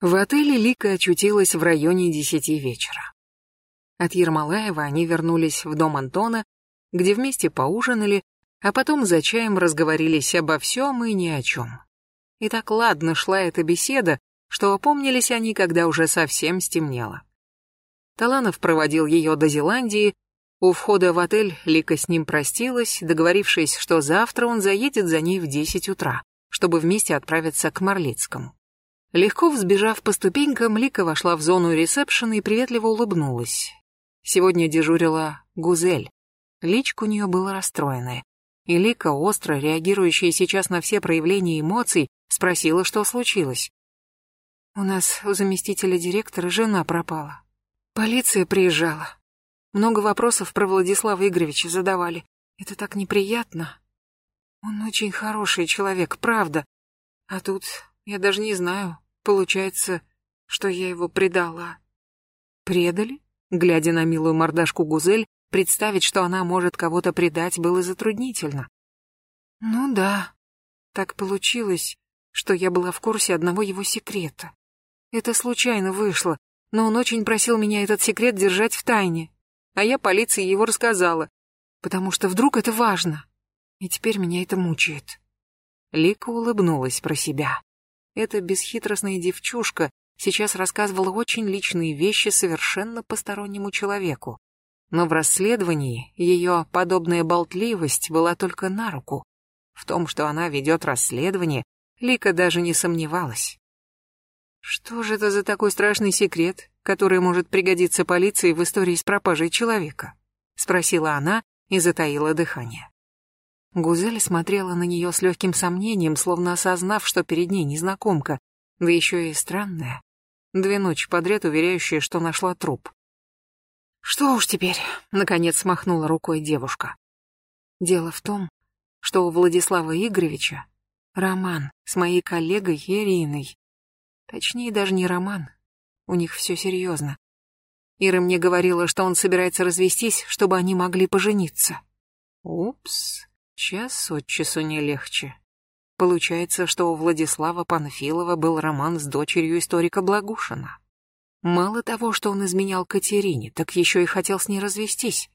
В отеле Лика очутилась в районе десяти вечера. От Ермолаева они вернулись в дом Антона, где вместе поужинали, а потом за чаем разговорились обо всем и ни о чем. И так ладно шла эта беседа, что опомнились они, когда уже совсем стемнело. Таланов проводил ее до Зеландии, у входа в отель Лика с ним простилась, договорившись, что завтра он заедет за ней в десять утра, чтобы вместе отправиться к Марлицкому. Легко взбежав по ступенькам, Лика вошла в зону ресепшена и приветливо улыбнулась. Сегодня дежурила Гузель. Личка у нее была расстроенная. И Лика, остро реагирующая сейчас на все проявления эмоций, спросила, что случилось. «У нас у заместителя директора жена пропала. Полиция приезжала. Много вопросов про Владислава Игоревича задавали. Это так неприятно. Он очень хороший человек, правда. А тут я даже не знаю, получается, что я его предала. Предали? Глядя на милую мордашку Гузель, представить, что она может кого-то предать, было затруднительно. Ну да, так получилось, что я была в курсе одного его секрета. Это случайно вышло, но он очень просил меня этот секрет держать в тайне. А я полиции его рассказала, потому что вдруг это важно. И теперь меня это мучает. Лика улыбнулась про себя. Эта бесхитростная девчушка сейчас рассказывала очень личные вещи совершенно постороннему человеку. Но в расследовании ее подобная болтливость была только на руку. В том, что она ведет расследование, Лика даже не сомневалась. Что же это за такой страшный секрет, который может пригодиться полиции в истории с пропажей человека? Спросила она и затаила дыхание. Гузель смотрела на нее с легким сомнением, словно осознав, что перед ней незнакомка, да еще и странная. Две ночи подряд уверяющая, что нашла труп. «Что уж теперь», — наконец смахнула рукой девушка. «Дело в том, что у Владислава Игоревича роман с моей коллегой Ириной. Точнее, даже не роман. У них все серьезно. Ира мне говорила, что он собирается развестись, чтобы они могли пожениться. Упс. Час от часу не легче. Получается, что у Владислава Панфилова был роман с дочерью историка Благушина. Мало того, что он изменял Катерине, так еще и хотел с ней развестись.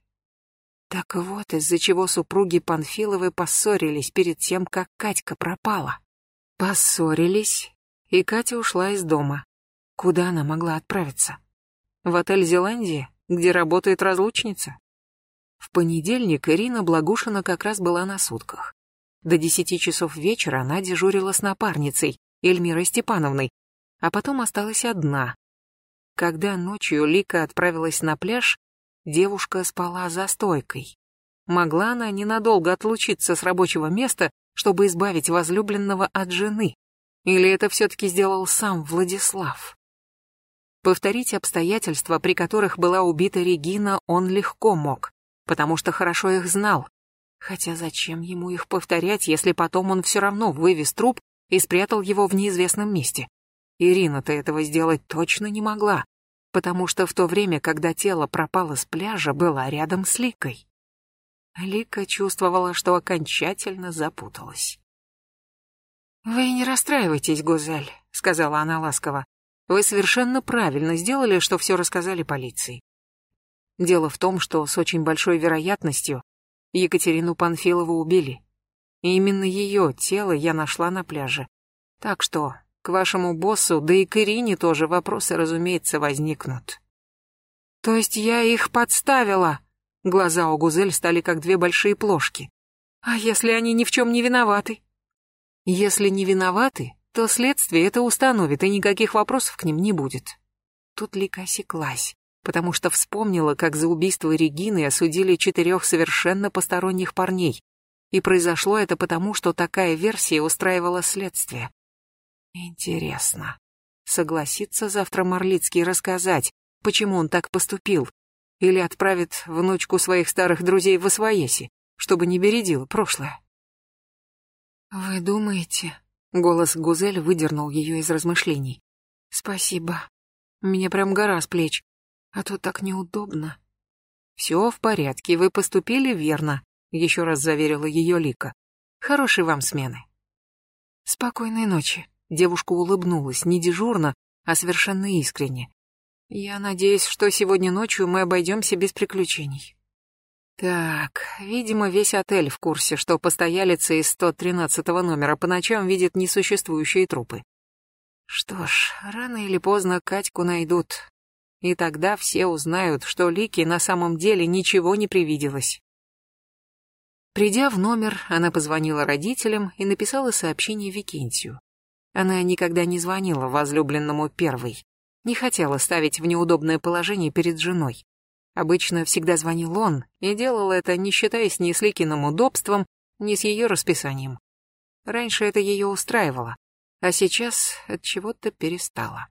Так вот, из-за чего супруги Панфиловы поссорились перед тем, как Катька пропала. Поссорились, и Катя ушла из дома. Куда она могла отправиться? В отель Зеландия, где работает разлучница? В понедельник Ирина Благушина как раз была на сутках. До десяти часов вечера она дежурила с напарницей, Эльмирой Степановной, а потом осталась одна. Когда ночью Лика отправилась на пляж, девушка спала за стойкой. Могла она ненадолго отлучиться с рабочего места, чтобы избавить возлюбленного от жены? Или это все-таки сделал сам Владислав? Повторить обстоятельства, при которых была убита Регина, он легко мог потому что хорошо их знал. Хотя зачем ему их повторять, если потом он все равно вывез труп и спрятал его в неизвестном месте? Ирина-то этого сделать точно не могла, потому что в то время, когда тело пропало с пляжа, была рядом с Ликой. Лика чувствовала, что окончательно запуталась. «Вы не расстраивайтесь, Гузель», — сказала она ласково. «Вы совершенно правильно сделали, что все рассказали полиции. Дело в том, что с очень большой вероятностью Екатерину Панфилову убили. И именно ее тело я нашла на пляже. Так что к вашему боссу, да и к Ирине тоже вопросы, разумеется, возникнут. То есть я их подставила? Глаза у Гузель стали как две большие плошки. А если они ни в чем не виноваты? Если не виноваты, то следствие это установит, и никаких вопросов к ним не будет. Тут Лика осеклась потому что вспомнила, как за убийство Регины осудили четырех совершенно посторонних парней. И произошло это потому, что такая версия устраивала следствие. Интересно, согласится завтра Марлицкий рассказать, почему он так поступил? Или отправит внучку своих старых друзей в Освоеси, чтобы не бередило прошлое? «Вы думаете?» — голос Гузель выдернул ее из размышлений. «Спасибо. Мне прям гора с плеч а то так неудобно. Все в порядке, вы поступили верно, еще раз заверила ее Лика. Хорошей вам смены. Спокойной ночи. Девушка улыбнулась, не дежурно, а совершенно искренне. «Я надеюсь, что сегодня ночью мы обойдемся без приключений». Так, видимо, весь отель в курсе, что постоялица из 113 номера по ночам видит несуществующие трупы. Что ж, рано или поздно Катьку найдут. И тогда все узнают, что Лике на самом деле ничего не привиделось. Придя в номер, она позвонила родителям и написала сообщение Викентию. Она никогда не звонила возлюбленному первой, не хотела ставить в неудобное положение перед женой. Обычно всегда звонил он, и делал это, не считаясь ни с Ликиным удобством, ни с ее расписанием. Раньше это ее устраивало, а сейчас от чего-то перестала.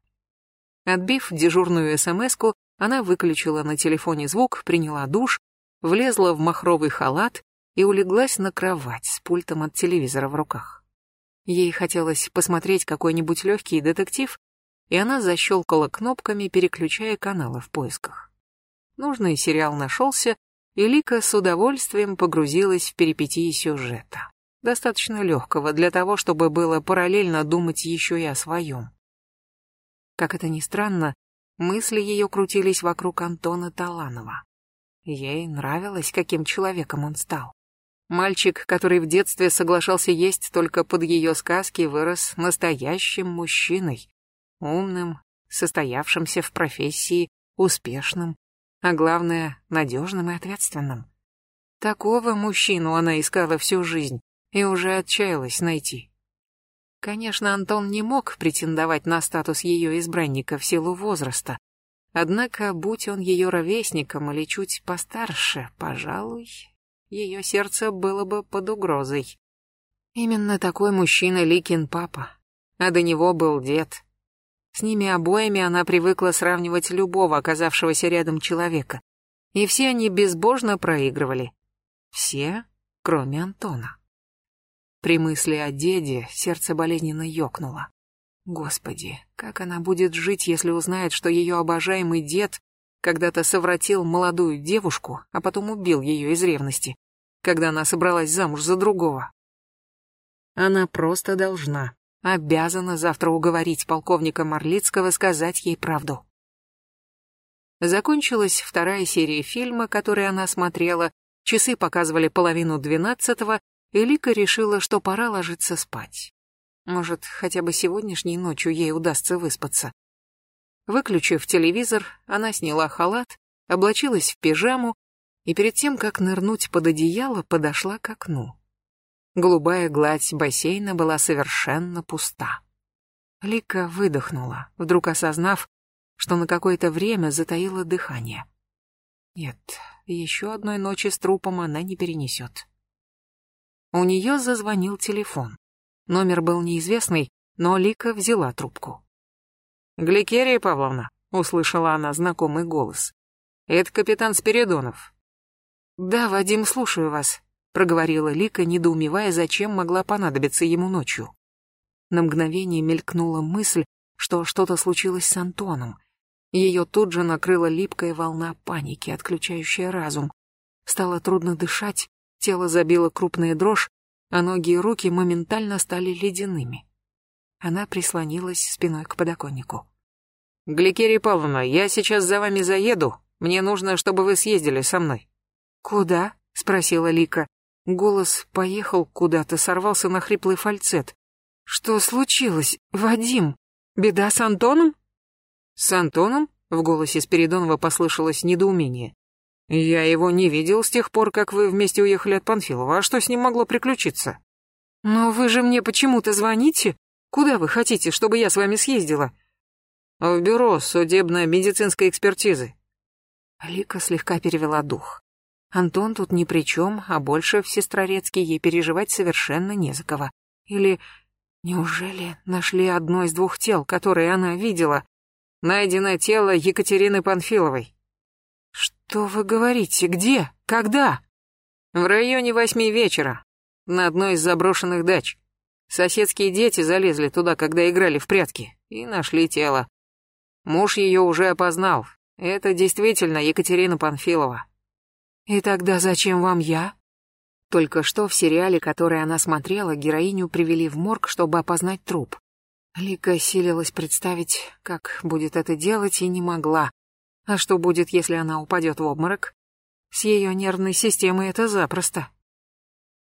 Отбив дежурную СМСку, она выключила на телефоне звук, приняла душ, влезла в махровый халат и улеглась на кровать с пультом от телевизора в руках. Ей хотелось посмотреть какой-нибудь легкий детектив, и она защелкала кнопками, переключая каналы в поисках. Нужный сериал нашелся, и Лика с удовольствием погрузилась в перипетии сюжета. Достаточно легкого для того, чтобы было параллельно думать еще и о своем. Как это ни странно, мысли ее крутились вокруг Антона Таланова. Ей нравилось, каким человеком он стал. Мальчик, который в детстве соглашался есть только под ее сказки, вырос настоящим мужчиной. Умным, состоявшимся в профессии, успешным, а главное, надежным и ответственным. Такого мужчину она искала всю жизнь и уже отчаялась найти. Конечно, Антон не мог претендовать на статус ее избранника в силу возраста, однако, будь он ее ровесником или чуть постарше, пожалуй, ее сердце было бы под угрозой. Именно такой мужчина Ликин папа, а до него был дед, с ними обоими она привыкла сравнивать любого оказавшегося рядом человека. И все они безбожно проигрывали. Все, кроме Антона. При мысли о деде сердце болезненно ёкнуло. Господи, как она будет жить, если узнает, что ее обожаемый дед когда-то совратил молодую девушку, а потом убил ее из ревности, когда она собралась замуж за другого? Она просто должна обязана завтра уговорить полковника Марлицкого сказать ей правду. Закончилась вторая серия фильма, который она смотрела, часы показывали половину двенадцатого, и Лика решила, что пора ложиться спать. Может, хотя бы сегодняшней ночью ей удастся выспаться. Выключив телевизор, она сняла халат, облачилась в пижаму и перед тем, как нырнуть под одеяло, подошла к окну. Голубая гладь бассейна была совершенно пуста. Лика выдохнула, вдруг осознав, что на какое-то время затаила дыхание. Нет, еще одной ночи с трупом она не перенесет. У нее зазвонил телефон. Номер был неизвестный, но Лика взяла трубку. «Гликерия Павловна», — услышала она знакомый голос. «Это капитан Спиридонов». «Да, Вадим, слушаю вас», проговорила Лика, недоумевая, зачем могла понадобиться ему ночью. На мгновение мелькнула мысль, что что-то случилось с Антоном. Ее тут же накрыла липкая волна паники, отключающая разум. Стало трудно дышать, тело забило крупная дрожь, а ноги и руки моментально стали ледяными. Она прислонилась спиной к подоконнику. «Гликерия Павловна, я сейчас за вами заеду. Мне нужно, чтобы вы съездили со мной». «Куда?» — спросила Лика. Голос поехал куда-то, сорвался на хриплый фальцет. «Что случилось, Вадим? Беда с Антоном?» «С Антоном?» — в голосе Спиридонова послышалось недоумение. «Я его не видел с тех пор, как вы вместе уехали от Панфилова. А что с ним могло приключиться?» «Но вы же мне почему-то звоните. Куда вы хотите, чтобы я с вами съездила?» «В бюро судебно-медицинской экспертизы». Алика слегка перевела дух. Антон тут ни при чем, а больше в Сестрорецке ей переживать совершенно не за кого. Или неужели нашли одно из двух тел, которые она видела? Найдено тело Екатерины Панфиловой. Что вы говорите? Где? Когда? В районе восьми вечера, на одной из заброшенных дач. Соседские дети залезли туда, когда играли в прятки, и нашли тело. Муж ее уже опознал. Это действительно Екатерина Панфилова. «И тогда зачем вам я?» Только что в сериале, который она смотрела, героиню привели в морг, чтобы опознать труп. Лика силилась представить, как будет это делать, и не могла. А что будет, если она упадет в обморок? С ее нервной системой это запросто.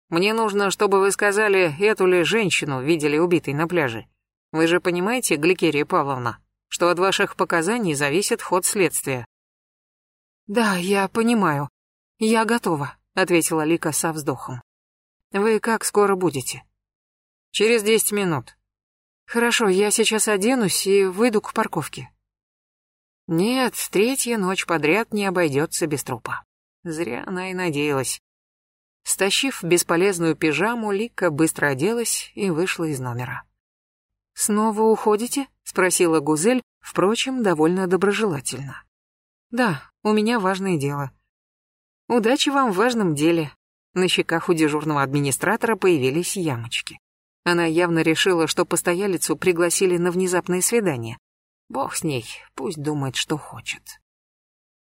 Мне нужно, чтобы вы сказали, эту ли женщину видели убитой на пляже. Вы же понимаете, Гликерия Павловна, что от ваших показаний зависит ход следствия. Да, я понимаю. Я готова, ответила Лика со вздохом. Вы как скоро будете? Через десять минут. Хорошо, я сейчас оденусь и выйду к парковке. Нет, третья ночь подряд не обойдется без трупа. Зря она и надеялась. Стащив бесполезную пижаму, Лика быстро оделась и вышла из номера. «Снова уходите?» — спросила Гузель, впрочем, довольно доброжелательно. «Да, у меня важное дело». «Удачи вам в важном деле». На щеках у дежурного администратора появились ямочки. Она явно решила, что постоялицу пригласили на внезапное свидание. Бог с ней, пусть думает, что хочет.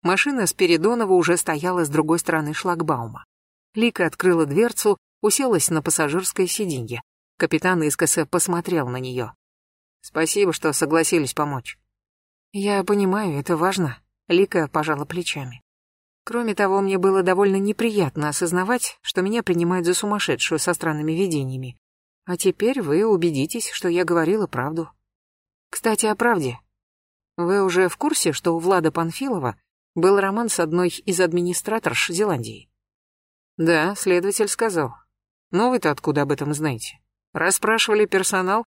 Машина Спиридонова уже стояла с другой стороны шлагбаума. Лика открыла дверцу, уселась на пассажирское сиденье. Капитан искоса посмотрел на нее. «Спасибо, что согласились помочь». «Я понимаю, это важно», — Лика пожала плечами. Кроме того, мне было довольно неприятно осознавать, что меня принимают за сумасшедшую со странными видениями. А теперь вы убедитесь, что я говорила правду. Кстати, о правде. Вы уже в курсе, что у Влада Панфилова был роман с одной из администраторш Зеландии? Да, следователь сказал. Но вы-то откуда об этом знаете? Расспрашивали персонал?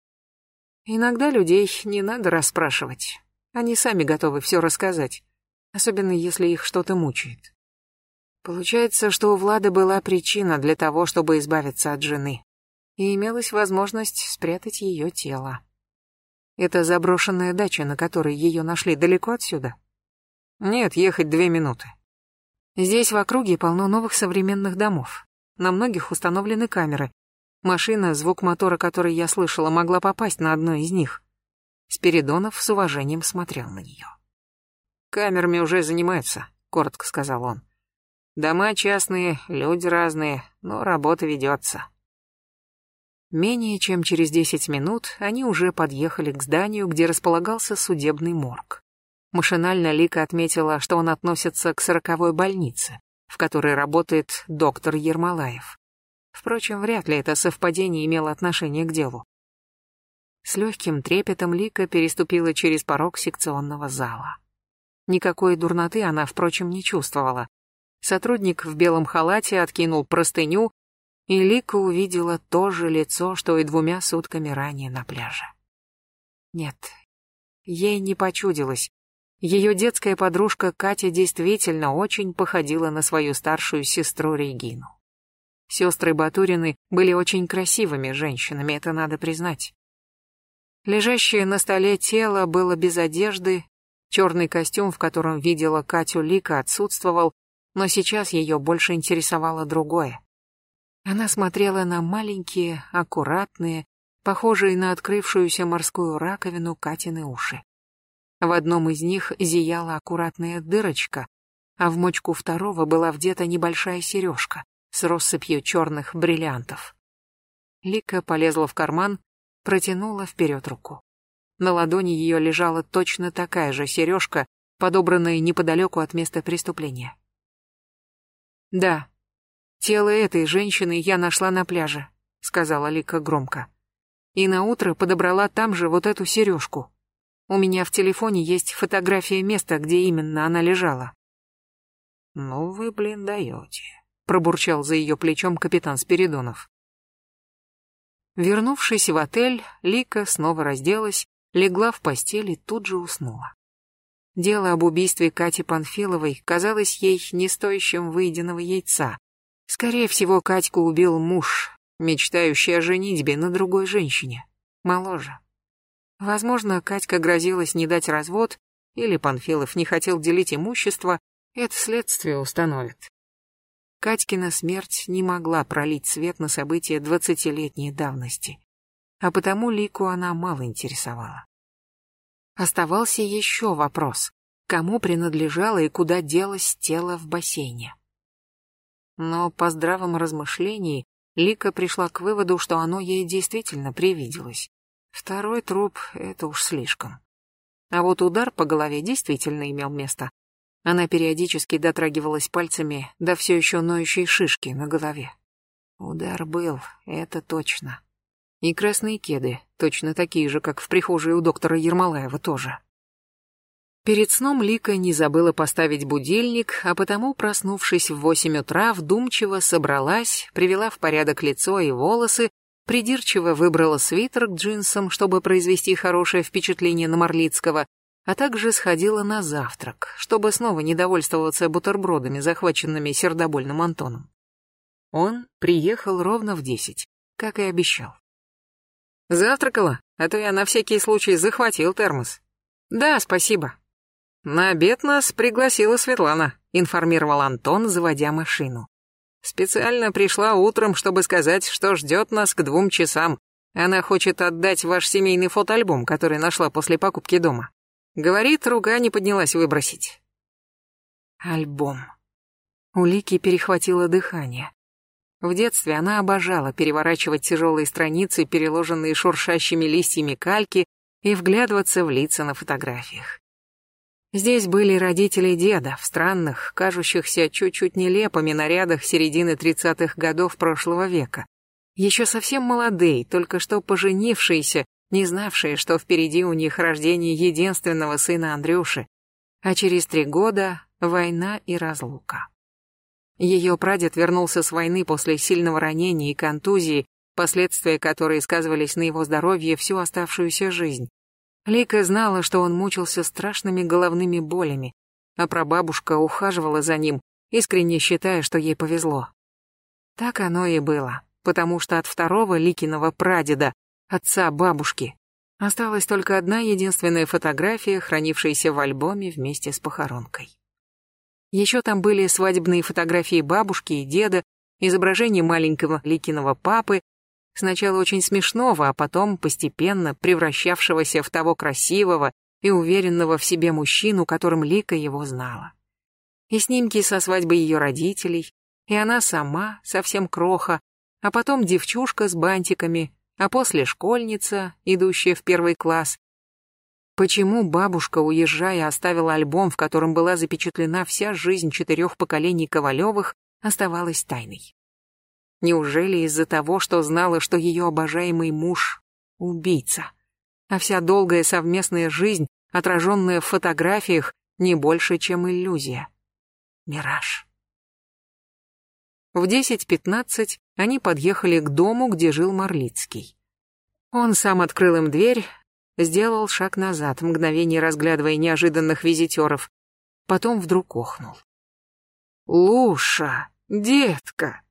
Иногда людей не надо расспрашивать. Они сами готовы все рассказать, особенно если их что-то мучает. Получается, что у Влада была причина для того, чтобы избавиться от жены. И имелась возможность спрятать ее тело. Это заброшенная дача, на которой ее нашли далеко отсюда? Нет, ехать две минуты. Здесь в округе полно новых современных домов. На многих установлены камеры. Машина, звук мотора которой я слышала, могла попасть на одну из них. Спиридонов с уважением смотрел на нее. «Камерами уже занимаются», — коротко сказал он. «Дома частные, люди разные, но работа ведется». Менее чем через десять минут они уже подъехали к зданию, где располагался судебный морг. Машинально Лика отметила, что он относится к сороковой больнице, в которой работает доктор Ермолаев. Впрочем, вряд ли это совпадение имело отношение к делу. С легким трепетом Лика переступила через порог секционного зала. Никакой дурноты она, впрочем, не чувствовала. Сотрудник в белом халате откинул простыню, и Лика увидела то же лицо, что и двумя сутками ранее на пляже. Нет, ей не почудилось. Ее детская подружка Катя действительно очень походила на свою старшую сестру Регину. Сестры Батурины были очень красивыми женщинами, это надо признать. Лежащее на столе тело было без одежды, черный костюм, в котором видела Катю Лика, отсутствовал, но сейчас ее больше интересовало другое. Она смотрела на маленькие, аккуратные, похожие на открывшуюся морскую раковину Катины уши. В одном из них зияла аккуратная дырочка, а в мочку второго была вдета небольшая сережка с россыпью черных бриллиантов. Лика полезла в карман, протянула вперед руку. На ладони ее лежала точно такая же сережка, подобранная неподалеку от места преступления. «Да, тело этой женщины я нашла на пляже», — сказала Лика громко. «И наутро подобрала там же вот эту сережку. У меня в телефоне есть фотография места, где именно она лежала. Ну вы, блин, даете, пробурчал за ее плечом капитан Спиридонов. Вернувшись в отель, Лика снова разделась, легла в постель и тут же уснула. Дело об убийстве Кати Панфиловой казалось ей не стоящим выеденного яйца. Скорее всего, Катьку убил муж, мечтающий о женитьбе на другой женщине, моложе. Возможно, Катька грозилась не дать развод, или Панфилов не хотел делить имущество, это следствие установит. Катькина смерть не могла пролить свет на события двадцатилетней давности, а потому Лику она мало интересовала. Оставался еще вопрос, кому принадлежало и куда делось тело в бассейне. Но по здравом размышлении Лика пришла к выводу, что оно ей действительно привиделось Второй труп — это уж слишком. А вот удар по голове действительно имел место. Она периодически дотрагивалась пальцами до все еще ноющей шишки на голове. Удар был, это точно. И красные кеды, точно такие же, как в прихожей у доктора Ермолаева тоже. Перед сном Лика не забыла поставить будильник, а потому, проснувшись в восемь утра, вдумчиво собралась, привела в порядок лицо и волосы, придирчиво выбрала свитер к джинсам, чтобы произвести хорошее впечатление на Марлицкого, а также сходила на завтрак, чтобы снова не довольствоваться бутербродами, захваченными сердобольным Антоном. Он приехал ровно в десять, как и обещал. «Завтракала, а то я на всякий случай захватил термос». «Да, спасибо», «На обед нас пригласила Светлана», — информировал Антон, заводя машину. «Специально пришла утром, чтобы сказать, что ждет нас к двум часам. Она хочет отдать ваш семейный фотоальбом, который нашла после покупки дома. Говорит, рука не поднялась выбросить». Альбом. У Лики перехватило дыхание. В детстве она обожала переворачивать тяжелые страницы, переложенные шуршащими листьями кальки, и вглядываться в лица на фотографиях. Здесь были родители деда в странных, кажущихся чуть-чуть нелепыми нарядах середины тридцатых годов прошлого века. Еще совсем молодые, только что поженившиеся, не знавшие, что впереди у них рождение единственного сына Андрюши. А через три года война и разлука. Ее прадед вернулся с войны после сильного ранения и контузии, последствия которой сказывались на его здоровье всю оставшуюся жизнь. Лика знала, что он мучился страшными головными болями, а прабабушка ухаживала за ним, искренне считая, что ей повезло. Так оно и было, потому что от второго Ликиного прадеда, отца бабушки, осталась только одна единственная фотография, хранившаяся в альбоме вместе с похоронкой. Еще там были свадебные фотографии бабушки и деда, изображение маленького Ликиного папы, Сначала очень смешного, а потом постепенно превращавшегося в того красивого и уверенного в себе мужчину, которым Лика его знала. И снимки со свадьбы ее родителей, и она сама, совсем кроха, а потом девчушка с бантиками, а после школьница, идущая в первый класс. Почему бабушка, уезжая, оставила альбом, в котором была запечатлена вся жизнь четырех поколений Ковалевых, оставалась тайной? Неужели из-за того, что знала, что ее обожаемый муж — убийца? А вся долгая совместная жизнь, отраженная в фотографиях, не больше, чем иллюзия. Мираж. В 10.15 они подъехали к дому, где жил Марлицкий. Он сам открыл им дверь, сделал шаг назад, мгновение разглядывая неожиданных визитеров, потом вдруг охнул. «Луша, детка!»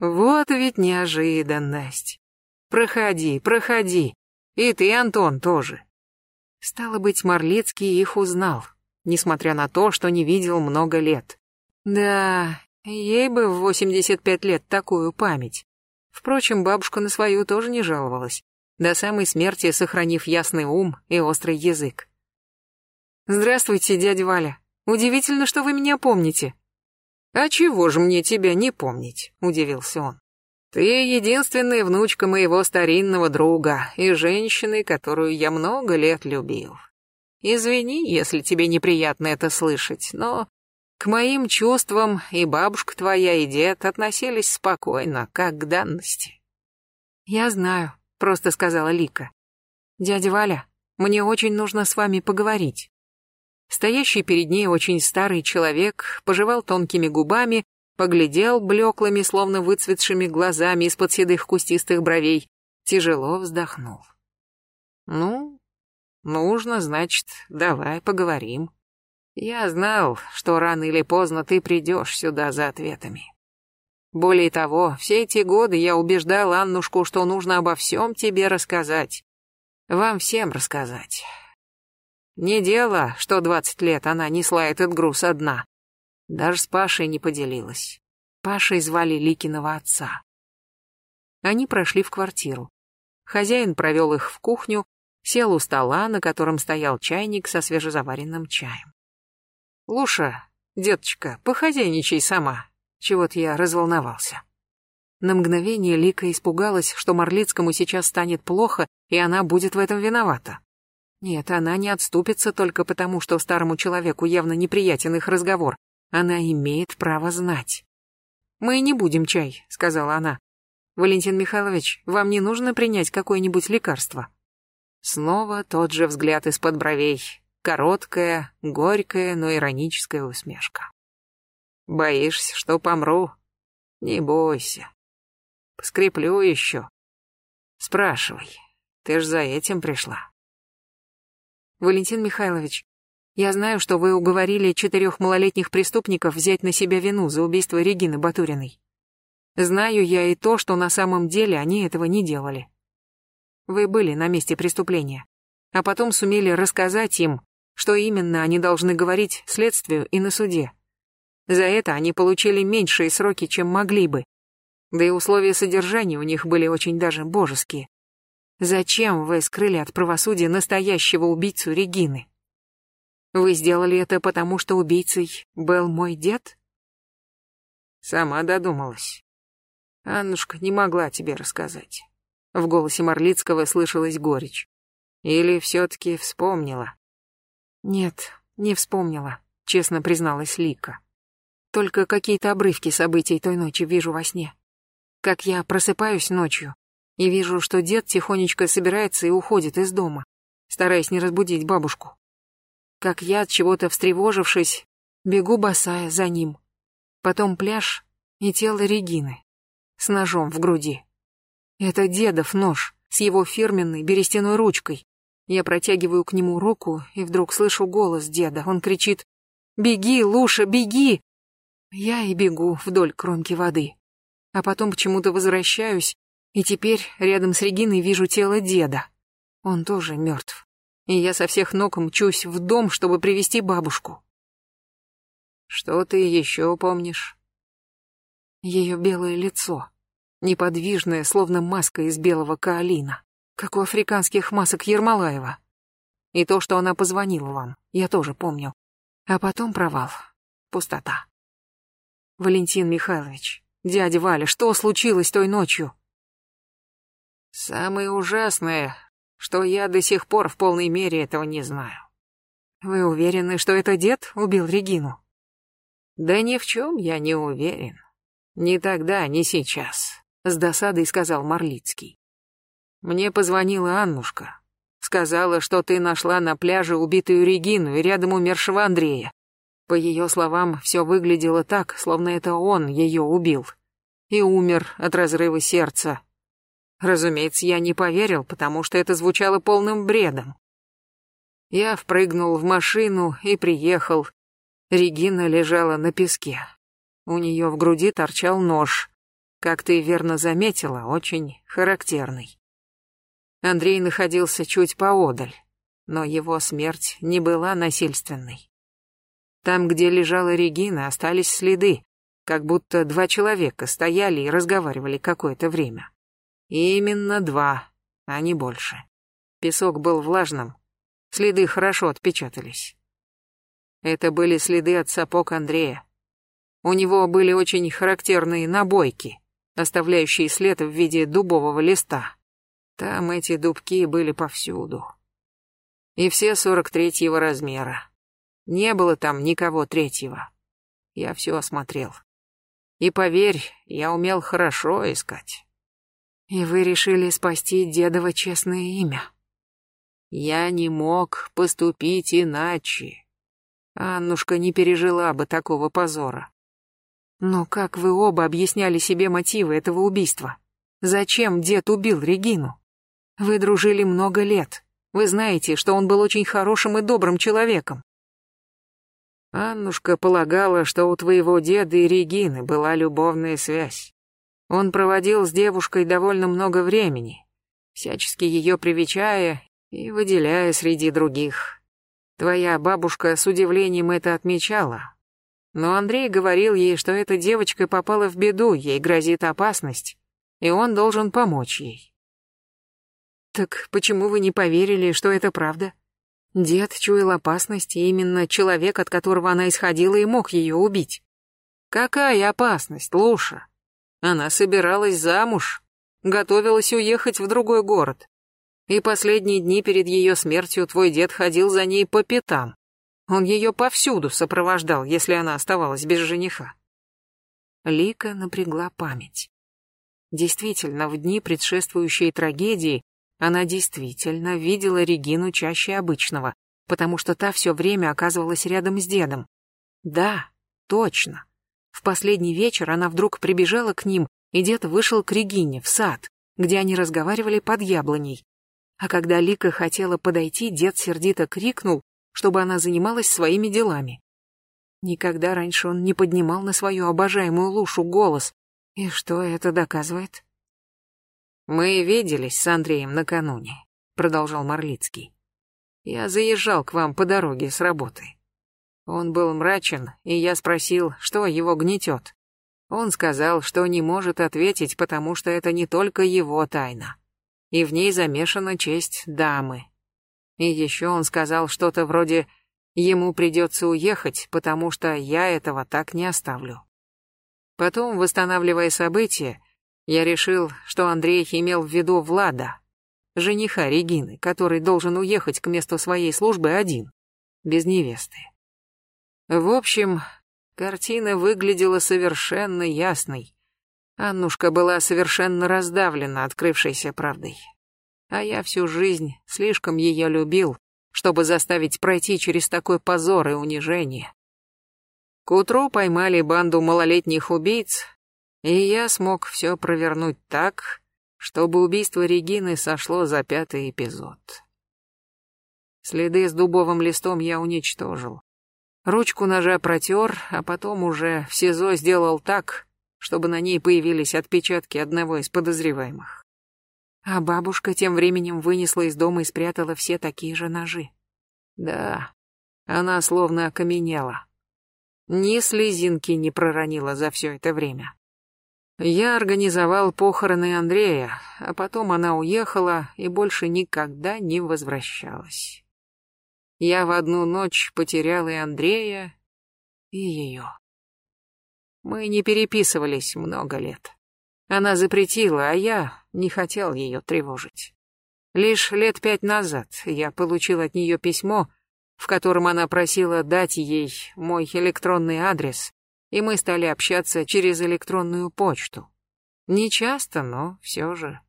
Вот ведь неожиданность. Проходи, проходи. И ты, Антон, тоже. Стало быть, Марлецкий их узнал, несмотря на то, что не видел много лет. Да, ей бы в 85 лет такую память. Впрочем, бабушка на свою тоже не жаловалась, до самой смерти сохранив ясный ум и острый язык. «Здравствуйте, дядя Валя. Удивительно, что вы меня помните. «А чего же мне тебя не помнить?» — удивился он. «Ты единственная внучка моего старинного друга и женщины, которую я много лет любил. Извини, если тебе неприятно это слышать, но к моим чувствам и бабушка твоя, и дед относились спокойно, как к данности». «Я знаю», — просто сказала Лика. «Дядя Валя, мне очень нужно с вами поговорить». Стоящий перед ней очень старый человек пожевал тонкими губами, поглядел блеклыми, словно выцветшими глазами из-под седых кустистых бровей, тяжело вздохнул. «Ну, нужно, значит, давай поговорим. Я знал, что рано или поздно ты придешь сюда за ответами. Более того, все эти годы я убеждал Аннушку, что нужно обо всем тебе рассказать. Вам всем рассказать. Не дело, что двадцать лет она несла этот груз одна. Даже с Пашей не поделилась. Пашей звали Ликиного отца. Они прошли в квартиру. Хозяин провел их в кухню, сел у стола, на котором стоял чайник со свежезаваренным чаем. «Луша, деточка, похозяйничай сама. Чего-то я разволновался». На мгновение Лика испугалась, что Марлицкому сейчас станет плохо, и она будет в этом виновата. Нет, она не отступится только потому, что старому человеку явно неприятен их разговор. Она имеет право знать. «Мы не будем чай», — сказала она. «Валентин Михайлович, вам не нужно принять какое-нибудь лекарство?» Снова тот же взгляд из-под бровей. Короткая, горькая, но ироническая усмешка. «Боишься, что помру? Не бойся. Поскреплю еще. Спрашивай, ты ж за этим пришла?» Валентин Михайлович, я знаю, что вы уговорили четырех малолетних преступников взять на себя вину за убийство Регины Батуриной. Знаю я и то, что на самом деле они этого не делали. Вы были на месте преступления, а потом сумели рассказать им, что именно они должны говорить следствию и на суде. За это они получили меньшие сроки, чем могли бы. Да и условия содержания у них были очень даже божеские. Зачем вы скрыли от правосудия настоящего убийцу Регины? Вы сделали это потому, что убийцей был мой дед? Сама додумалась. Аннушка не могла тебе рассказать. В голосе Марлицкого слышалась горечь. Или все-таки вспомнила? Нет, не вспомнила, честно призналась Лика. Только какие-то обрывки событий той ночи вижу во сне. Как я просыпаюсь ночью, и вижу, что дед тихонечко собирается и уходит из дома, стараясь не разбудить бабушку. Как я, от чего-то встревожившись, бегу босая за ним. Потом пляж и тело Регины с ножом в груди. Это дедов нож с его фирменной берестяной ручкой. Я протягиваю к нему руку и вдруг слышу голос деда. Он кричит «Беги, Луша, беги!» Я и бегу вдоль кромки воды. А потом почему-то возвращаюсь и теперь рядом с Региной вижу тело деда. Он тоже мертв. И я со всех ног мчусь в дом, чтобы привести бабушку. Что ты еще помнишь? Ее белое лицо, неподвижное, словно маска из белого каолина, как у африканских масок Ермолаева. И то, что она позвонила вам, я тоже помню. А потом провал, пустота. Валентин Михайлович, дядя Валя, что случилось той ночью? Самое ужасное, что я до сих пор в полной мере этого не знаю. Вы уверены, что это дед убил Регину? Да ни в чем я не уверен. Ни тогда, ни сейчас, с досадой сказал Марлицкий. Мне позвонила Аннушка. Сказала, что ты нашла на пляже убитую Регину и рядом умершего Андрея. По ее словам, все выглядело так, словно это он ее убил. И умер от разрыва сердца, Разумеется, я не поверил, потому что это звучало полным бредом. Я впрыгнул в машину и приехал. Регина лежала на песке. У нее в груди торчал нож. Как ты верно заметила, очень характерный. Андрей находился чуть поодаль, но его смерть не была насильственной. Там, где лежала Регина, остались следы, как будто два человека стояли и разговаривали какое-то время. Именно два, а не больше. Песок был влажным, следы хорошо отпечатались. Это были следы от сапог Андрея. У него были очень характерные набойки, оставляющие след в виде дубового листа. Там эти дубки были повсюду. И все сорок третьего размера. Не было там никого третьего. Я все осмотрел. И поверь, я умел хорошо искать. И вы решили спасти дедово честное имя? Я не мог поступить иначе. Аннушка не пережила бы такого позора. Но как вы оба объясняли себе мотивы этого убийства? Зачем дед убил Регину? Вы дружили много лет. Вы знаете, что он был очень хорошим и добрым человеком. Аннушка полагала, что у твоего деда и Регины была любовная связь. Он проводил с девушкой довольно много времени, всячески ее привечая и выделяя среди других. Твоя бабушка с удивлением это отмечала. Но Андрей говорил ей, что эта девочка попала в беду, ей грозит опасность, и он должен помочь ей. Так почему вы не поверили, что это правда? Дед чуял опасность, и именно человек, от которого она исходила, и мог ее убить. Какая опасность, Луша? Она собиралась замуж, готовилась уехать в другой город. И последние дни перед ее смертью твой дед ходил за ней по пятам. Он ее повсюду сопровождал, если она оставалась без жениха. Лика напрягла память. Действительно, в дни предшествующей трагедии она действительно видела Регину чаще обычного, потому что та все время оказывалась рядом с дедом. Да, точно. В последний вечер она вдруг прибежала к ним, и дед вышел к Регине в сад, где они разговаривали под яблоней. А когда Лика хотела подойти, дед сердито крикнул, чтобы она занималась своими делами. Никогда раньше он не поднимал на свою обожаемую Лушу голос. И что это доказывает? «Мы виделись с Андреем накануне», — продолжал Марлицкий. «Я заезжал к вам по дороге с работы. Он был мрачен, и я спросил, что его гнетет. Он сказал, что не может ответить, потому что это не только его тайна. И в ней замешана честь дамы. И еще он сказал что-то вроде «ему придется уехать, потому что я этого так не оставлю». Потом, восстанавливая события, я решил, что Андрей имел в виду Влада, жениха Регины, который должен уехать к месту своей службы один, без невесты. В общем, картина выглядела совершенно ясной. Аннушка была совершенно раздавлена открывшейся правдой. А я всю жизнь слишком ее любил, чтобы заставить пройти через такой позор и унижение. К утру поймали банду малолетних убийц, и я смог все провернуть так, чтобы убийство Регины сошло за пятый эпизод. Следы с дубовым листом я уничтожил. Ручку ножа протер, а потом уже в СИЗО сделал так, чтобы на ней появились отпечатки одного из подозреваемых. А бабушка тем временем вынесла из дома и спрятала все такие же ножи. Да, она словно окаменела. Ни слезинки не проронила за все это время. Я организовал похороны Андрея, а потом она уехала и больше никогда не возвращалась. Я в одну ночь потерял и Андрея, и ее. Мы не переписывались много лет. Она запретила, а я не хотел ее тревожить. Лишь лет пять назад я получил от нее письмо, в котором она просила дать ей мой электронный адрес, и мы стали общаться через электронную почту. Не часто, но все же.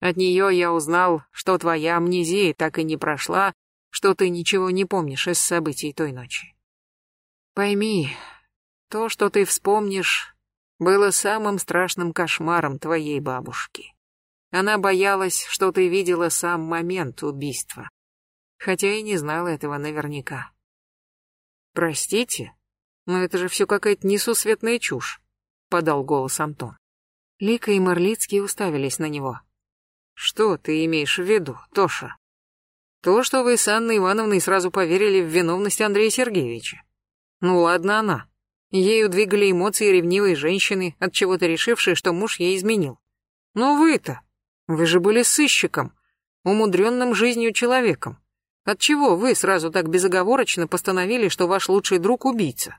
От нее я узнал, что твоя амнезия так и не прошла, что ты ничего не помнишь из событий той ночи. Пойми, то, что ты вспомнишь, было самым страшным кошмаром твоей бабушки. Она боялась, что ты видела сам момент убийства, хотя и не знала этого наверняка. Простите, но это же все какая-то несусветная чушь, подал голос Антон. Лика и Марлицкий уставились на него. Что ты имеешь в виду, Тоша? То, что вы с Анной Ивановной сразу поверили в виновность Андрея Сергеевича. Ну ладно она. Ею двигали эмоции ревнивой женщины, от чего-то решившей, что муж ей изменил. Но вы-то, вы же были сыщиком, умудренным жизнью человеком. Отчего вы сразу так безоговорочно постановили, что ваш лучший друг убийца?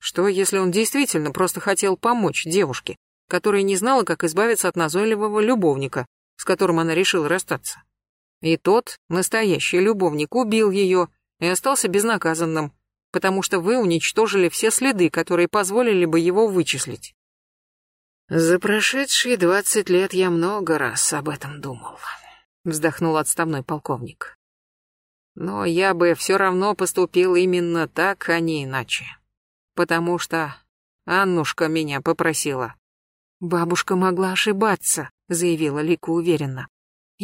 Что, если он действительно просто хотел помочь девушке, которая не знала, как избавиться от назойливого любовника, с которым она решила расстаться? И тот, настоящий любовник, убил ее и остался безнаказанным, потому что вы уничтожили все следы, которые позволили бы его вычислить. За прошедшие двадцать лет я много раз об этом думал, вздохнул отставной полковник. Но я бы все равно поступил именно так, а не иначе потому что Аннушка меня попросила. Бабушка могла ошибаться, заявила Лика уверенно.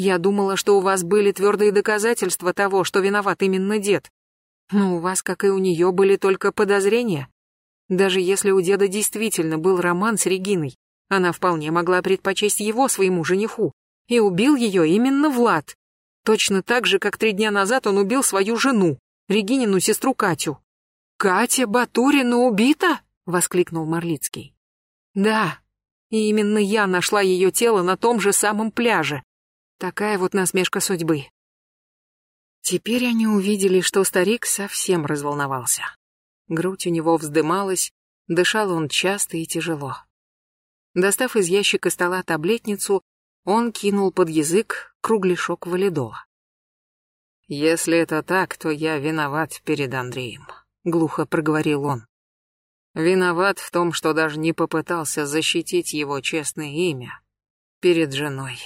Я думала, что у вас были твердые доказательства того, что виноват именно дед. Но у вас, как и у нее, были только подозрения. Даже если у деда действительно был роман с Региной, она вполне могла предпочесть его своему жениху. И убил ее именно Влад. Точно так же, как три дня назад он убил свою жену, Регинину сестру Катю. «Катя Батурина убита?» — воскликнул Марлицкий. «Да, и именно я нашла ее тело на том же самом пляже. Такая вот насмешка судьбы». Теперь они увидели, что старик совсем разволновался. Грудь у него вздымалась, дышал он часто и тяжело. Достав из ящика стола таблетницу, он кинул под язык кругляшок валидола. «Если это так, то я виноват перед Андреем», — глухо проговорил он. «Виноват в том, что даже не попытался защитить его честное имя перед женой.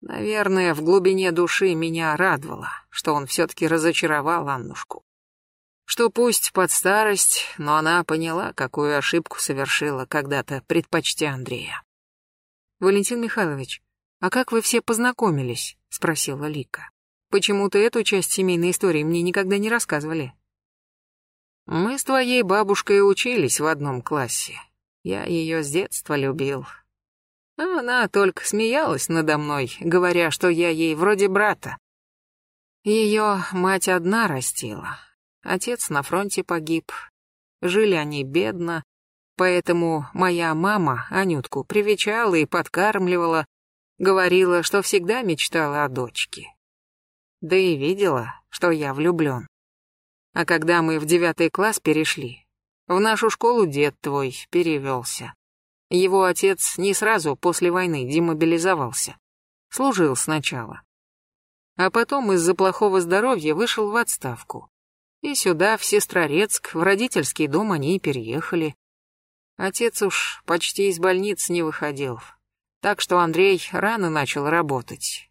Наверное, в глубине души меня радовало, что он все-таки разочаровал Аннушку. Что пусть под старость, но она поняла, какую ошибку совершила когда-то, предпочтя Андрея. «Валентин Михайлович, а как вы все познакомились?» — спросила Лика. «Почему-то эту часть семейной истории мне никогда не рассказывали». «Мы с твоей бабушкой учились в одном классе. Я ее с детства любил, она только смеялась надо мной, говоря, что я ей вроде брата. Ее мать одна растила. Отец на фронте погиб. Жили они бедно, поэтому моя мама Анютку привечала и подкармливала, говорила, что всегда мечтала о дочке. Да и видела, что я влюблен. А когда мы в девятый класс перешли, в нашу школу дед твой перевелся. Его отец не сразу после войны демобилизовался. Служил сначала. А потом из-за плохого здоровья вышел в отставку. И сюда, в Сестрорецк, в родительский дом они и переехали. Отец уж почти из больниц не выходил. Так что Андрей рано начал работать.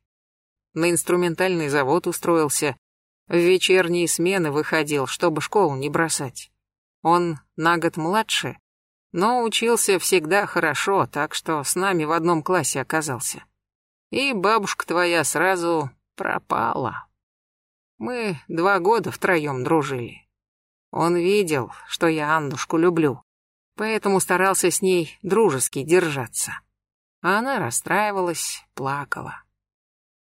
На инструментальный завод устроился. В вечерние смены выходил, чтобы школу не бросать. Он на год младше, но учился всегда хорошо, так что с нами в одном классе оказался. И бабушка твоя сразу пропала. Мы два года втроем дружили. Он видел, что я Аннушку люблю, поэтому старался с ней дружески держаться. А она расстраивалась, плакала.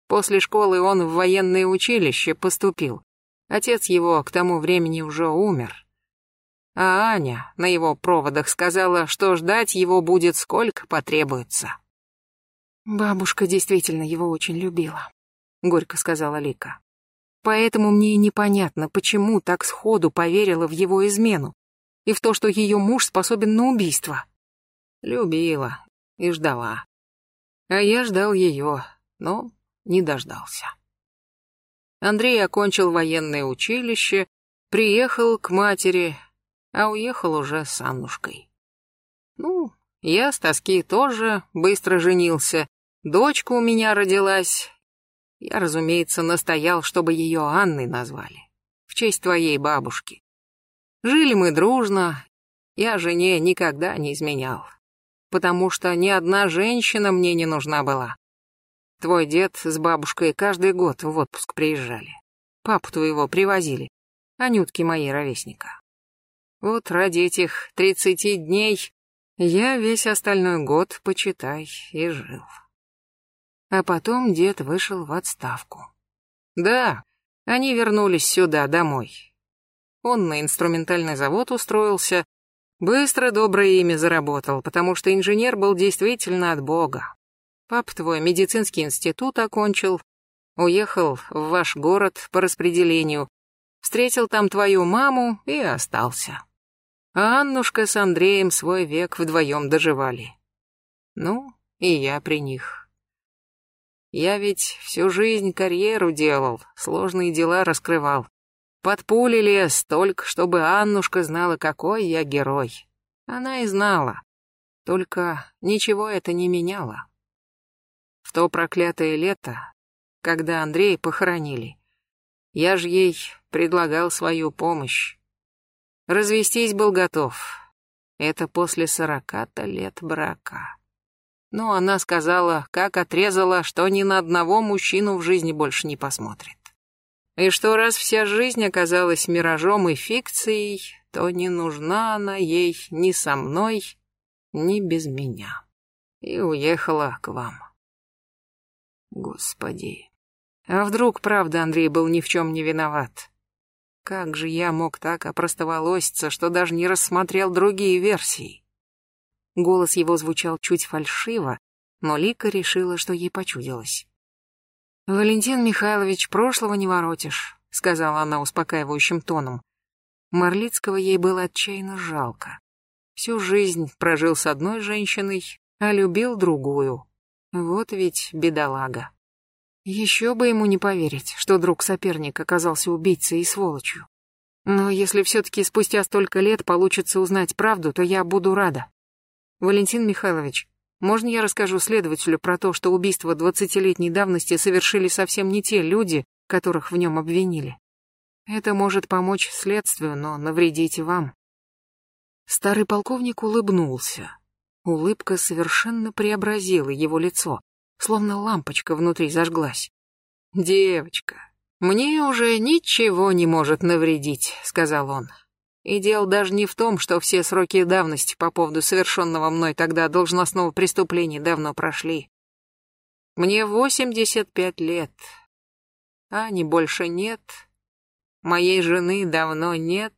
После школы он в военное училище поступил. Отец его к тому времени уже умер, а Аня на его проводах сказала, что ждать его будет сколько потребуется. «Бабушка действительно его очень любила», — горько сказала Лика. «Поэтому мне и непонятно, почему так сходу поверила в его измену и в то, что ее муж способен на убийство». Любила и ждала. А я ждал ее, но не дождался. Андрей окончил военное училище, приехал к матери, а уехал уже с Аннушкой. Ну, я с тоски тоже быстро женился. Дочка у меня родилась. Я, разумеется, настоял, чтобы ее Анной назвали. В честь твоей бабушки. Жили мы дружно. Я жене никогда не изменял. Потому что ни одна женщина мне не нужна была. Твой дед с бабушкой каждый год в отпуск приезжали. Папу твоего привозили. Анютки моей ровесника. Вот ради этих тридцати дней я весь остальной год, почитай, и жил. А потом дед вышел в отставку. Да, они вернулись сюда, домой. Он на инструментальный завод устроился, быстро доброе имя заработал, потому что инженер был действительно от бога. Пап твой медицинский институт окончил, уехал в ваш город по распределению, встретил там твою маму и остался. А Аннушка с Андреем свой век вдвоем доживали. Ну, и я при них. Я ведь всю жизнь карьеру делал, сложные дела раскрывал. Под пули лез только, чтобы Аннушка знала, какой я герой. Она и знала. Только ничего это не меняло. В то проклятое лето, когда Андрея похоронили, я ж ей предлагал свою помощь. Развестись был готов. Это после сорока-то лет брака. Но она сказала, как отрезала, что ни на одного мужчину в жизни больше не посмотрит. И что раз вся жизнь оказалась миражом и фикцией, то не нужна она ей ни со мной, ни без меня. И уехала к вам. Господи. А вдруг, правда, Андрей был ни в чем не виноват? Как же я мог так опростоволоситься, что даже не рассмотрел другие версии? Голос его звучал чуть фальшиво, но Лика решила, что ей почудилось. «Валентин Михайлович, прошлого не воротишь», — сказала она успокаивающим тоном. Марлицкого ей было отчаянно жалко. Всю жизнь прожил с одной женщиной, а любил другую. Вот ведь бедолага. Еще бы ему не поверить, что друг соперник оказался убийцей и сволочью. Но если все-таки спустя столько лет получится узнать правду, то я буду рада. Валентин Михайлович, можно я расскажу следователю про то, что убийство двадцатилетней давности совершили совсем не те люди, которых в нем обвинили? Это может помочь следствию, но навредить вам. Старый полковник улыбнулся. Улыбка совершенно преобразила его лицо, словно лампочка внутри зажглась. «Девочка, мне уже ничего не может навредить», — сказал он. И дело даже не в том, что все сроки давности по поводу совершенного мной тогда должностного преступления давно прошли. Мне 85 лет. Ани больше нет. Моей жены давно нет.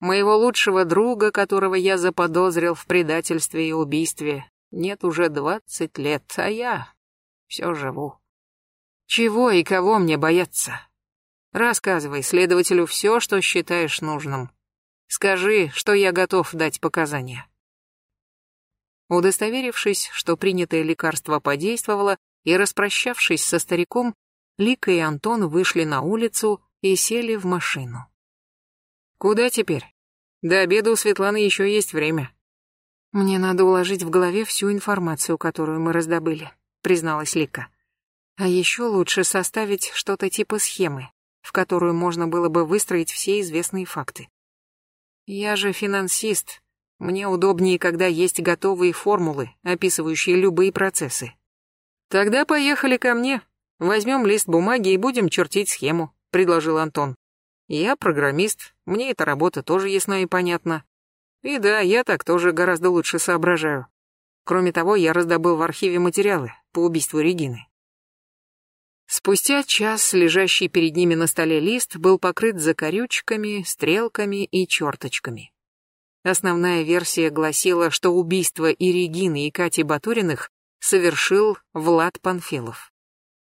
Моего лучшего друга, которого я заподозрил в предательстве и убийстве, нет уже 20 лет, а я все живу. Чего и кого мне бояться? Рассказывай следователю все, что считаешь нужным. Скажи, что я готов дать показания. Удостоверившись, что принятое лекарство подействовало, и распрощавшись со стариком, Лика и Антон вышли на улицу и сели в машину. Куда теперь? До обеда у Светланы еще есть время. Мне надо уложить в голове всю информацию, которую мы раздобыли, призналась Лика. А еще лучше составить что-то типа схемы, в которую можно было бы выстроить все известные факты. Я же финансист. Мне удобнее, когда есть готовые формулы, описывающие любые процессы. Тогда поехали ко мне. Возьмем лист бумаги и будем чертить схему, предложил Антон. Я программист, мне эта работа тоже ясна и понятна. И да, я так тоже гораздо лучше соображаю. Кроме того, я раздобыл в архиве материалы по убийству Регины. Спустя час лежащий перед ними на столе лист был покрыт закорючками, стрелками и черточками. Основная версия гласила, что убийство и Регины, и Кати Батуриных совершил Влад Панфилов.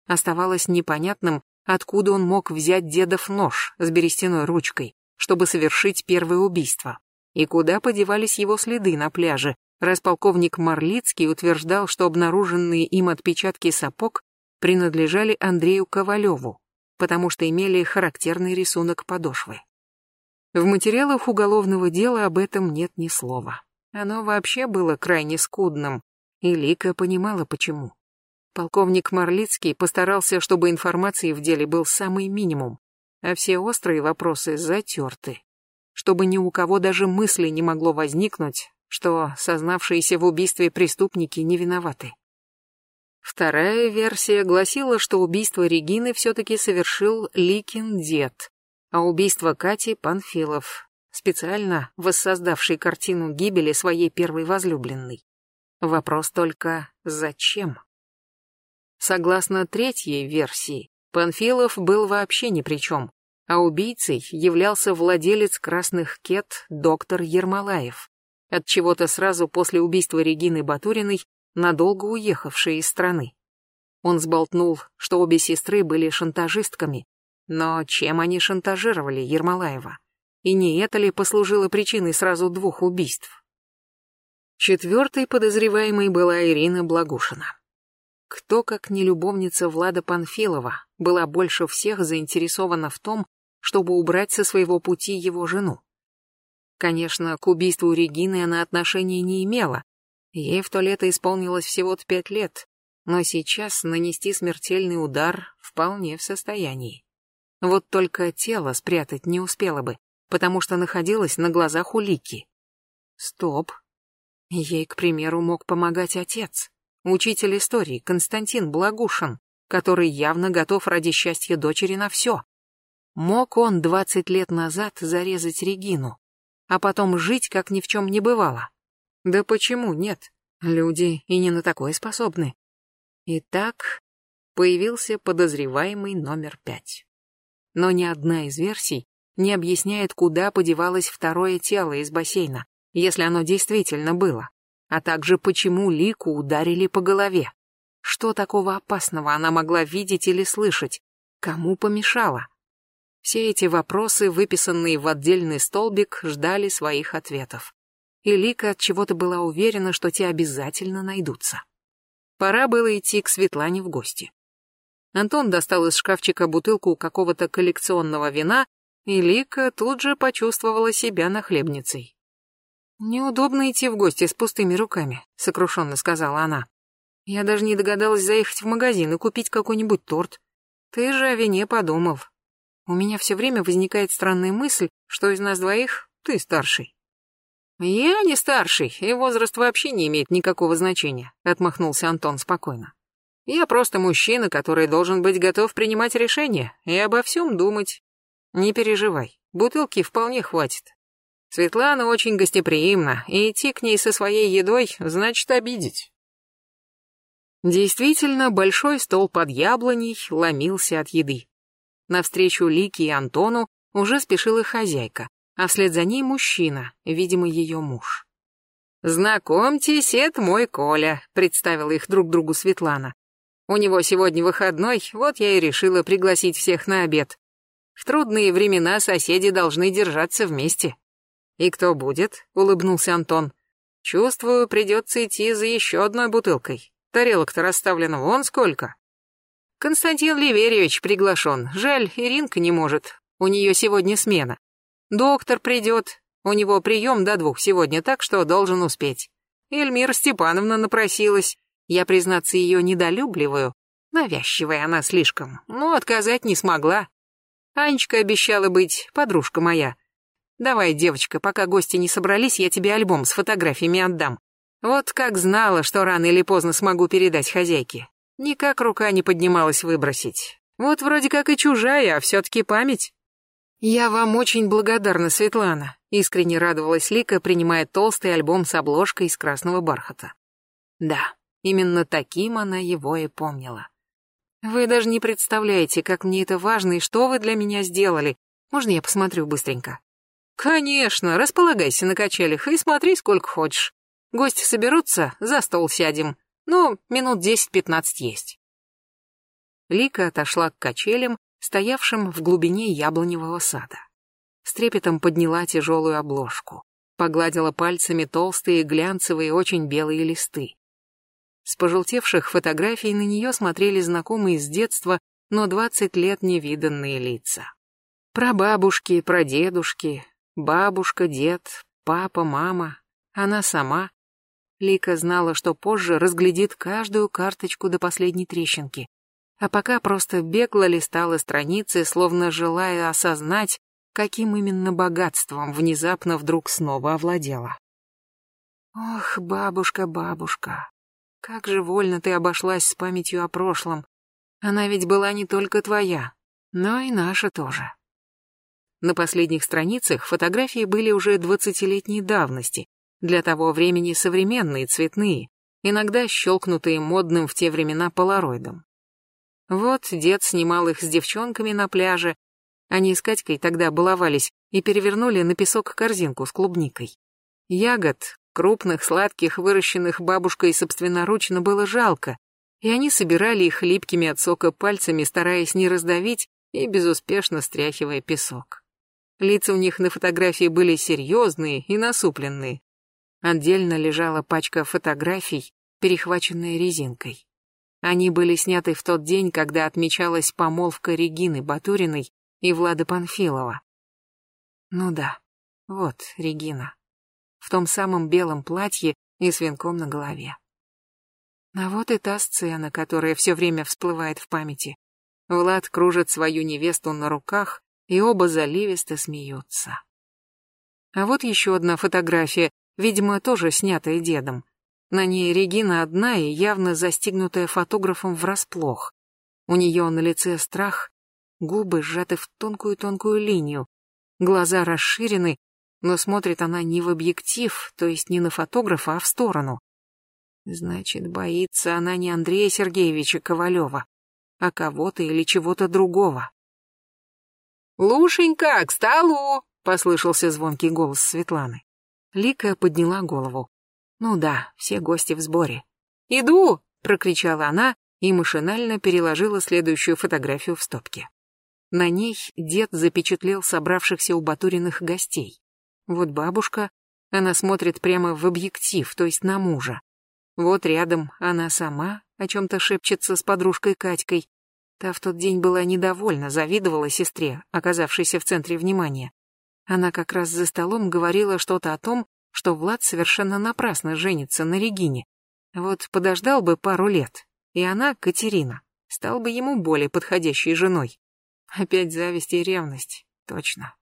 Оставалось непонятным, откуда он мог взять дедов нож с берестяной ручкой, чтобы совершить первое убийство, и куда подевались его следы на пляже, раз полковник Марлицкий утверждал, что обнаруженные им отпечатки сапог принадлежали Андрею Ковалеву, потому что имели характерный рисунок подошвы. В материалах уголовного дела об этом нет ни слова. Оно вообще было крайне скудным, и Лика понимала почему. Полковник Марлицкий постарался, чтобы информации в деле был самый минимум, а все острые вопросы затерты, чтобы ни у кого даже мысли не могло возникнуть, что сознавшиеся в убийстве преступники не виноваты. Вторая версия гласила, что убийство Регины все-таки совершил Ликин дед, а убийство Кати — Панфилов, специально воссоздавший картину гибели своей первой возлюбленной. Вопрос только «зачем?». Согласно третьей версии, Панфилов был вообще ни при чем, а убийцей являлся владелец красных кет доктор Ермолаев, от чего-то сразу после убийства Регины Батуриной надолго уехавший из страны. Он сболтнул, что обе сестры были шантажистками, но чем они шантажировали Ермолаева? И не это ли послужило причиной сразу двух убийств? Четвертой подозреваемой была Ирина Благушина. Кто, как не любовница Влада Панфилова, была больше всех заинтересована в том, чтобы убрать со своего пути его жену? Конечно, к убийству Регины она отношения не имела, Ей в то лето исполнилось всего-то пять лет, но сейчас нанести смертельный удар вполне в состоянии. Вот только тело спрятать не успела бы, потому что находилась на глазах у Лики. Стоп. Ей, к примеру, мог помогать отец, учитель истории Константин Благушин, который явно готов ради счастья дочери на все. Мог он двадцать лет назад зарезать Регину, а потом жить, как ни в чем не бывало. Да почему нет? Люди и не на такое способны. Итак, появился подозреваемый номер пять. Но ни одна из версий не объясняет, куда подевалось второе тело из бассейна, если оно действительно было, а также почему Лику ударили по голове. Что такого опасного она могла видеть или слышать? Кому помешала? Все эти вопросы, выписанные в отдельный столбик, ждали своих ответов. и Лика от чего-то была уверена, что те обязательно найдутся. Пора было идти к Светлане в гости. Антон достал из шкафчика бутылку какого-то коллекционного вина, и Лика тут же почувствовала себя нахлебницей. «Неудобно идти в гости с пустыми руками», — сокрушенно сказала она. «Я даже не догадалась заехать в магазин и купить какой-нибудь торт. Ты же о вине подумал. У меня все время возникает странная мысль, что из нас двоих ты старший». «Я не старший, и возраст вообще не имеет никакого значения», — отмахнулся Антон спокойно. «Я просто мужчина, который должен быть готов принимать решения и обо всем думать. Не переживай, бутылки вполне хватит. Светлана очень гостеприимна, и идти к ней со своей едой значит обидеть». Действительно, большой стол под яблоней ломился от еды. Навстречу Лике и Антону уже спешила хозяйка, а вслед за ней мужчина, видимо, ее муж. «Знакомьтесь, это мой Коля», — представила их друг другу Светлана. «У него сегодня выходной, вот я и решила пригласить всех на обед. В трудные времена соседи должны держаться вместе». «И кто будет?» — улыбнулся Антон. «Чувствую, придется идти за еще одной бутылкой. Тарелок-то расставлено вон сколько». «Константин Ливерьевич приглашен. Жаль, Иринка не может. У нее сегодня смена. Доктор придет. У него прием до двух сегодня, так что должен успеть. Эльмира Степановна напросилась. Я, признаться, ее недолюбливаю. Навязчивая она слишком, но отказать не смогла. Анечка обещала быть, подружка моя. Давай, девочка, пока гости не собрались, я тебе альбом с фотографиями отдам. Вот как знала, что рано или поздно смогу передать хозяйке. Никак рука не поднималась выбросить. Вот вроде как и чужая, а все-таки память. «Я вам очень благодарна, Светлана», — искренне радовалась Лика, принимая толстый альбом с обложкой из красного бархата. Да, именно таким она его и помнила. «Вы даже не представляете, как мне это важно и что вы для меня сделали. Можно я посмотрю быстренько?» «Конечно, располагайся на качелях и смотри сколько хочешь. Гости соберутся, за стол сядем. Ну, минут десять-пятнадцать есть». Лика отошла к качелям, стоявшим в глубине яблоневого сада. С трепетом подняла тяжелую обложку, погладила пальцами толстые, глянцевые, очень белые листы. С пожелтевших фотографий на нее смотрели знакомые с детства, но двадцать лет невиданные лица. Прабабушки, прадедушки, бабушка, дед, папа, мама, она сама. Лика знала, что позже разглядит каждую карточку до последней трещинки, а пока просто бегло листала страницы, словно желая осознать, каким именно богатством внезапно вдруг снова овладела. Ох, бабушка, бабушка, как же вольно ты обошлась с памятью о прошлом. Она ведь была не только твоя, но и наша тоже. На последних страницах фотографии были уже двадцатилетней давности, для того времени современные, цветные, иногда щелкнутые модным в те времена полароидом. Вот дед снимал их с девчонками на пляже. Они с Катькой тогда баловались и перевернули на песок корзинку с клубникой. Ягод, крупных, сладких, выращенных бабушкой собственноручно было жалко, и они собирали их липкими от сока пальцами, стараясь не раздавить и безуспешно стряхивая песок. Лица у них на фотографии были серьезные и насупленные. Отдельно лежала пачка фотографий, перехваченная резинкой. Они были сняты в тот день, когда отмечалась помолвка Регины Батуриной и Влада Панфилова. Ну да, вот Регина. В том самом белом платье и с венком на голове. А вот и та сцена, которая все время всплывает в памяти. Влад кружит свою невесту на руках, и оба заливисто смеются. А вот еще одна фотография, видимо, тоже снятая дедом. На ней Регина одна и явно застигнутая фотографом врасплох. У нее на лице страх, губы сжаты в тонкую-тонкую линию, глаза расширены, но смотрит она не в объектив, то есть не на фотографа, а в сторону. Значит, боится она не Андрея Сергеевича Ковалева, а кого-то или чего-то другого. «Лушенька, к столу!» — послышался звонкий голос Светланы. Лика подняла голову. Ну да, все гости в сборе. «Иду!» — прокричала она и машинально переложила следующую фотографию в стопки. На ней дед запечатлел собравшихся у Батуриных гостей. Вот бабушка, Она смотрит прямо в объектив, то есть на мужа. Вот рядом она сама о чем-то шепчется с подружкой Катькой. Та в тот день была недовольна, завидовала сестре, оказавшейся в центре внимания. Она как раз за столом говорила что-то о том, что Влад совершенно напрасно женится на Регине. Вот подождал бы пару лет, и она, Катерина, стал бы ему более подходящей женой. Опять зависть и ревность, точно.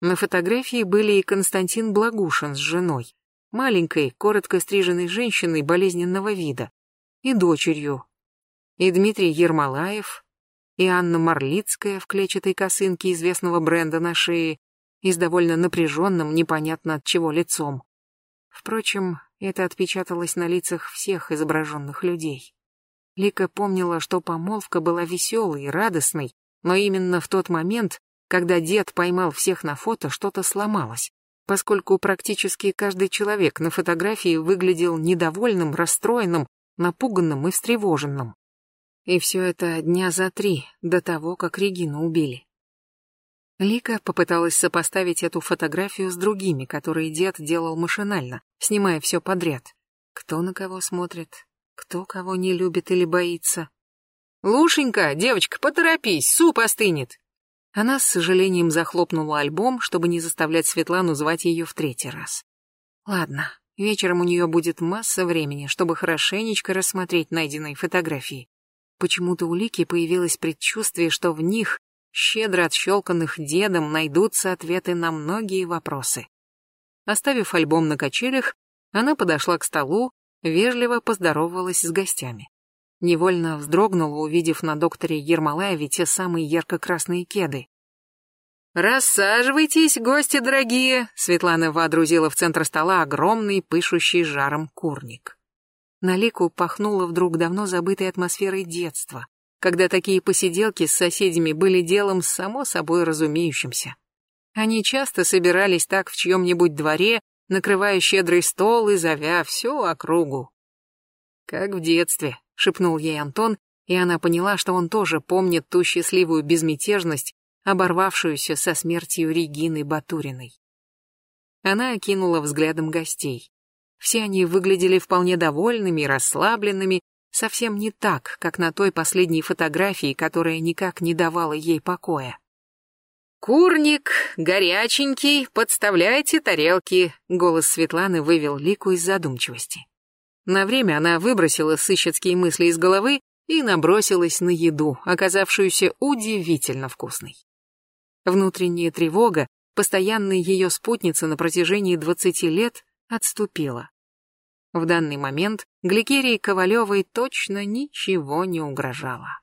На фотографии были и Константин Благушин с женой, маленькой, коротко стриженной женщиной болезненного вида, и дочерью, и Дмитрий Ермолаев, и Анна Марлицкая в клетчатой косынке известного бренда на шее и с довольно напряженным, непонятно от чего лицом. Впрочем, это отпечаталось на лицах всех изображенных людей. Лика помнила, что помолвка была веселой и радостной, но именно в тот момент, когда дед поймал всех на фото, что-то сломалось, поскольку практически каждый человек на фотографии выглядел недовольным, расстроенным, напуганным и встревоженным. И все это дня за три до того, как Регину убили. Лика попыталась сопоставить эту фотографию с другими, которые дед делал машинально, снимая все подряд. Кто на кого смотрит, кто кого не любит или боится. «Лушенька, девочка, поторопись, суп остынет!» Она с сожалением захлопнула альбом, чтобы не заставлять Светлану звать ее в третий раз. Ладно, вечером у нее будет масса времени, чтобы хорошенечко рассмотреть найденные фотографии. Почему-то у Лики появилось предчувствие, что в них, щедро отщелканных дедом, найдутся ответы на многие вопросы. Оставив альбом на качелях, она подошла к столу, вежливо поздоровалась с гостями. Невольно вздрогнула, увидев на докторе Ермолаеве те самые ярко-красные кеды. «Рассаживайтесь, гости дорогие!» Светлана водрузила в центр стола огромный, пышущий жаром курник. На Лику пахнуло вдруг давно забытой атмосферой детства, когда такие посиделки с соседями были делом само собой разумеющимся. Они часто собирались так в чьем-нибудь дворе, накрывая щедрый стол и зовя всю округу. «Как в детстве», — шепнул ей Антон, и она поняла, что он тоже помнит ту счастливую безмятежность, оборвавшуюся со смертью Регины Батуриной. Она окинула взглядом гостей. Все они выглядели вполне довольными расслабленными, совсем не так, как на той последней фотографии, которая никак не давала ей покоя. «Курник, горяченький, подставляйте тарелки», — голос Светланы вывел Лику из задумчивости. На время она выбросила сыщицкие мысли из головы и набросилась на еду, оказавшуюся удивительно вкусной. Внутренняя тревога, постоянная ее спутница на протяжении двадцати лет, отступила. В данный момент Гликерии Ковалевой точно ничего не угрожало.